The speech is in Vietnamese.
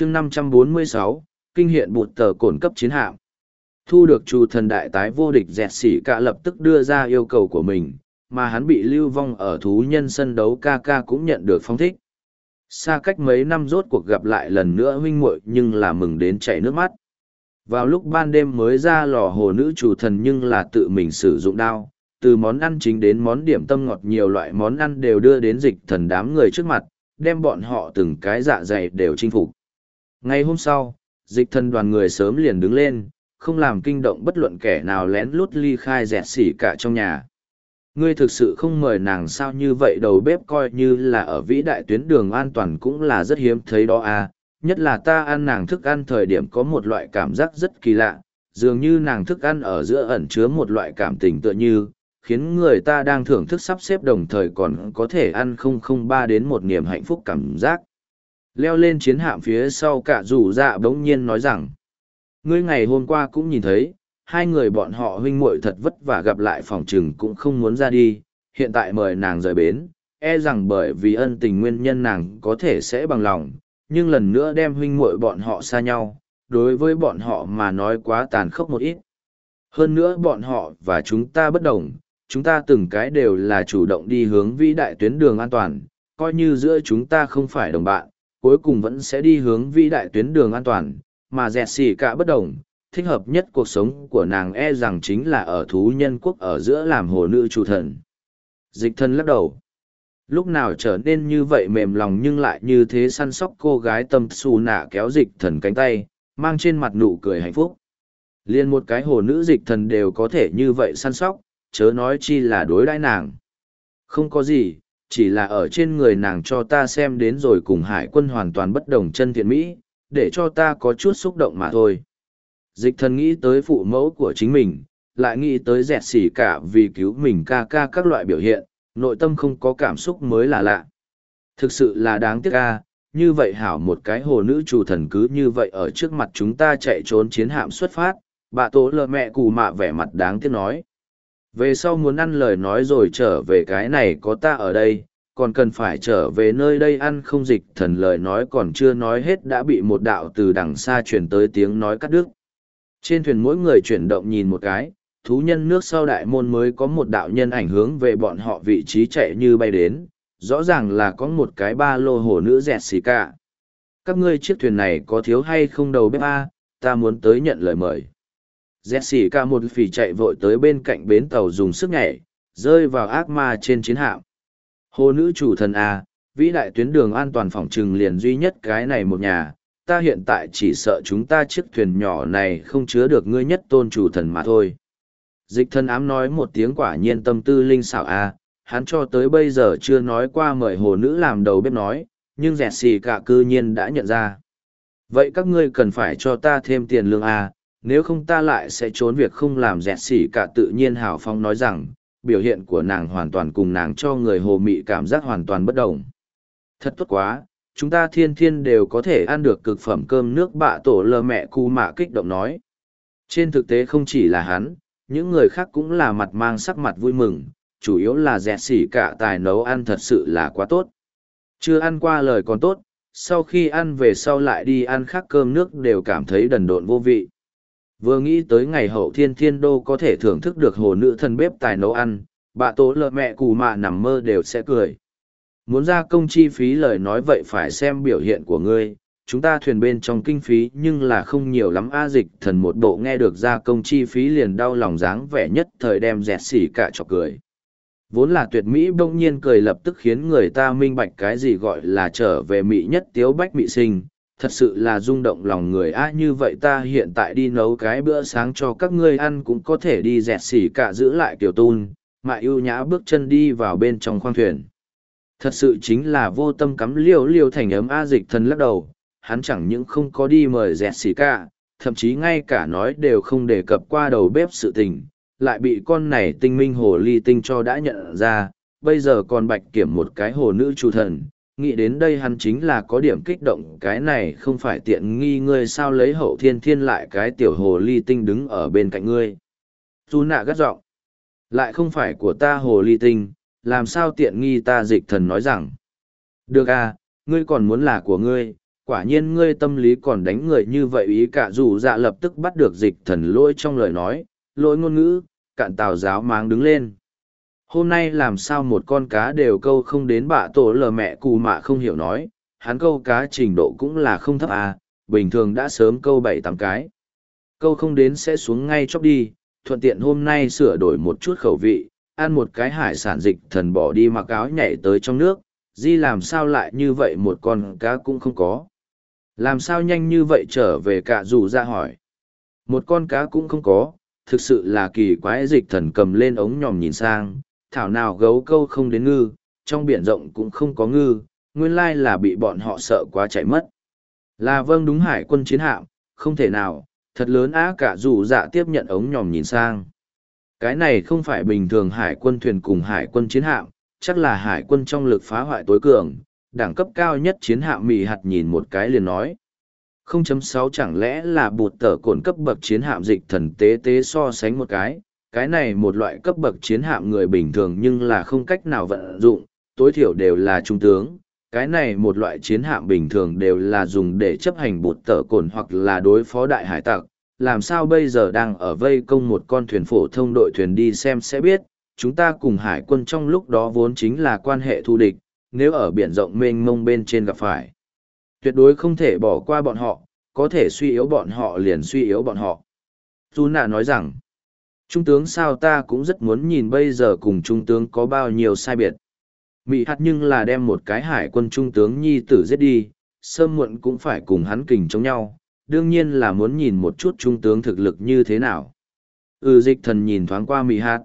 chương 546, kinh hiện bụt tờ cổn cấp chiến hạm. Thu được trù thần đại tái vô địch dẹt sỉ cả lập tức đưa ra yêu cầu của mình, mà hắn bị lưu vong ở thú nhân sân đấu ca ca cũng nhận được phong thích. Xa cách mấy năm rốt cuộc gặp lại lần nữa huynh muội nhưng là mừng đến chảy nước mắt. Vào lúc ban đêm mới ra lò hồ nữ chủ thần nhưng là tự mình sử dụng đao, từ món ăn chính đến món điểm tâm ngọt nhiều loại món ăn đều đưa đến dịch thần đám người trước mặt, đem bọn họ từng cái dạ dày đều chinh phục. Ngày hôm sau, dịch thần đoàn người sớm liền đứng lên, không làm kinh động bất luận kẻ nào lén lút ly khai dẹt xỉ cả trong nhà. Ngươi thực sự không mời nàng sao như vậy đầu bếp coi như là ở vĩ đại tuyến đường an toàn cũng là rất hiếm thấy đó à, nhất là ta ăn nàng thức ăn thời điểm có một loại cảm giác rất kỳ lạ, dường như nàng thức ăn ở giữa ẩn chứa một loại cảm tình tựa như, khiến người ta đang thưởng thức sắp xếp đồng thời còn có thể ăn không không ba đến một niềm hạnh phúc cảm giác. Leo lên chiến hạm phía sau cả rủ dạ bỗng nhiên nói rằng, ngươi ngày hôm qua cũng nhìn thấy, hai người bọn họ huynh muội thật vất vả gặp lại phòng chừng cũng không muốn ra đi, hiện tại mời nàng rời bến, e rằng bởi vì ân tình nguyên nhân nàng có thể sẽ bằng lòng, nhưng lần nữa đem huynh muội bọn họ xa nhau, đối với bọn họ mà nói quá tàn khốc một ít. Hơn nữa bọn họ và chúng ta bất đồng, chúng ta từng cái đều là chủ động đi hướng vĩ đại tuyến đường an toàn, coi như giữa chúng ta không phải đồng bạn, cuối cùng vẫn sẽ đi hướng vĩ đại tuyến đường an toàn, mà dẹt xỉ cả bất đồng, thích hợp nhất cuộc sống của nàng e rằng chính là ở thú nhân quốc ở giữa làm hồ nữ chủ thần. Dịch thân lắc đầu. Lúc nào trở nên như vậy mềm lòng nhưng lại như thế săn sóc cô gái tâm xù nạ kéo dịch thần cánh tay, mang trên mặt nụ cười hạnh phúc. Liên một cái hồ nữ dịch thần đều có thể như vậy săn sóc, chớ nói chi là đối đãi nàng. Không có gì, chỉ là ở trên người nàng cho ta xem đến rồi cùng hải quân hoàn toàn bất đồng chân thiện mỹ, để cho ta có chút xúc động mà thôi. Dịch thần nghĩ tới phụ mẫu của chính mình, lại nghĩ tới dẹt xỉ cả vì cứu mình ca ca các loại biểu hiện, nội tâm không có cảm xúc mới là lạ. Thực sự là đáng tiếc ca, như vậy hảo một cái hồ nữ chủ thần cứ như vậy ở trước mặt chúng ta chạy trốn chiến hạm xuất phát, bà tố lợ mẹ cù mạ vẻ mặt đáng tiếc nói. Về sau muốn ăn lời nói rồi trở về cái này có ta ở đây, còn cần phải trở về nơi đây ăn không dịch thần lời nói còn chưa nói hết đã bị một đạo từ đằng xa chuyển tới tiếng nói cắt đứt. Trên thuyền mỗi người chuyển động nhìn một cái, thú nhân nước sau đại môn mới có một đạo nhân ảnh hướng về bọn họ vị trí chạy như bay đến, rõ ràng là có một cái ba lô hồ nữ dẹt xì cả. Các ngươi chiếc thuyền này có thiếu hay không đầu bếp A, ta muốn tới nhận lời mời. Jesse cả một phỉ chạy vội tới bên cạnh bến tàu dùng sức nhảy, rơi vào ác ma trên chiến hạm. Hồ nữ chủ thần A, vĩ đại tuyến đường an toàn phòng trừng liền duy nhất cái này một nhà, ta hiện tại chỉ sợ chúng ta chiếc thuyền nhỏ này không chứa được ngươi nhất tôn chủ thần mà thôi. Dịch thân ám nói một tiếng quả nhiên tâm tư linh xảo a, hắn cho tới bây giờ chưa nói qua mời hồ nữ làm đầu bếp nói, nhưng dẹt xì cả cư nhiên đã nhận ra. Vậy các ngươi cần phải cho ta thêm tiền lương a, nếu không ta lại sẽ trốn việc không làm dẹt xỉ cả tự nhiên hào phong nói rằng, biểu hiện của nàng hoàn toàn cùng nàng cho người hồ mị cảm giác hoàn toàn bất đồng. Thật tốt quá, chúng ta thiên thiên đều có thể ăn được cực phẩm cơm nước bạ tổ lơ mẹ cu mạ kích động nói. Trên thực tế không chỉ là hắn, những người khác cũng là mặt mang sắc mặt vui mừng, chủ yếu là dẹt xỉ cả tài nấu ăn thật sự là quá tốt. Chưa ăn qua lời còn tốt, sau khi ăn về sau lại đi ăn khác cơm nước đều cảm thấy đần độn vô vị. Vừa nghĩ tới ngày hậu thiên thiên đô có thể thưởng thức được hồ nữ thần bếp tài nấu ăn, bà tố lợ mẹ cù mạ nằm mơ đều sẽ cười. Muốn ra công chi phí lời nói vậy phải xem biểu hiện của ngươi, chúng ta thuyền bên trong kinh phí nhưng là không nhiều lắm a dịch thần một bộ nghe được ra công chi phí liền đau lòng dáng vẻ nhất thời đem dẹt xỉ cả trọc cười. Vốn là tuyệt mỹ bỗng nhiên cười lập tức khiến người ta minh bạch cái gì gọi là trở về mỹ nhất tiếu bách mỹ sinh, thật sự là rung động lòng người. A như vậy ta hiện tại đi nấu cái bữa sáng cho các ngươi ăn cũng có thể đi dẹt xỉ cả giữ lại kiểu tôn mại ưu nhã bước chân đi vào bên trong khoang thuyền. Thật sự chính là vô tâm cắm liêu liêu thành ấm A dịch thần lắc đầu, hắn chẳng những không có đi mời dẹt xì cả, thậm chí ngay cả nói đều không đề cập qua đầu bếp sự tình, lại bị con này tinh minh hồ ly tinh cho đã nhận ra, bây giờ còn bạch kiểm một cái hồ nữ chủ thần. Nghĩ đến đây hắn chính là có điểm kích động cái này không phải tiện nghi ngươi sao lấy hậu thiên thiên lại cái tiểu hồ ly tinh đứng ở bên cạnh ngươi. Dù nạ gắt giọng Lại không phải của ta hồ ly tinh, làm sao tiện nghi ta dịch thần nói rằng. Được à, ngươi còn muốn là của ngươi, quả nhiên ngươi tâm lý còn đánh người như vậy ý cả dù dạ lập tức bắt được dịch thần lỗi trong lời nói, lỗi ngôn ngữ, cạn tào giáo máng đứng lên. Hôm nay làm sao một con cá đều câu không đến bạ tổ lờ mẹ cù mạ không hiểu nói, hắn câu cá trình độ cũng là không thấp à, bình thường đã sớm câu bảy tám cái. Câu không đến sẽ xuống ngay chóc đi, thuận tiện hôm nay sửa đổi một chút khẩu vị, ăn một cái hải sản dịch thần bỏ đi mặc áo nhảy tới trong nước, di làm sao lại như vậy một con cá cũng không có. Làm sao nhanh như vậy trở về cả dù ra hỏi. Một con cá cũng không có, thực sự là kỳ quái dịch thần cầm lên ống nhòm nhìn sang, thảo nào gấu câu không đến ngư, trong biển rộng cũng không có ngư, nguyên lai là bị bọn họ sợ quá chạy mất. Là vâng đúng hải quân chiến hạm, không thể nào, thật lớn á cả dù dạ tiếp nhận ống nhòm nhìn sang. Cái này không phải bình thường hải quân thuyền cùng hải quân chiến hạm, chắc là hải quân trong lực phá hoại tối cường, đẳng cấp cao nhất chiến hạm mì hạt nhìn một cái liền nói. 0.6 chẳng lẽ là bụt tờ cồn cấp bậc chiến hạm dịch thần tế tế so sánh một cái, cái này một loại cấp bậc chiến hạm người bình thường nhưng là không cách nào vận dụng, tối thiểu đều là trung tướng. Cái này một loại chiến hạm bình thường đều là dùng để chấp hành bột tờ cồn hoặc là đối phó đại hải tặc. Làm sao bây giờ đang ở vây công một con thuyền phổ thông đội thuyền đi xem sẽ biết, chúng ta cùng hải quân trong lúc đó vốn chính là quan hệ thù địch, nếu ở biển rộng mênh mông bên trên gặp phải. Tuyệt đối không thể bỏ qua bọn họ, có thể suy yếu bọn họ liền suy yếu bọn họ. Tu nạ nói rằng, Trung tướng sao ta cũng rất muốn nhìn bây giờ cùng trung tướng có bao nhiêu sai biệt. Mị hạt nhưng là đem một cái hải quân trung tướng nhi tử giết đi, sớm muộn cũng phải cùng hắn kình chống nhau, đương nhiên là muốn nhìn một chút trung tướng thực lực như thế nào. Ừ dịch thần nhìn thoáng qua mị hạt.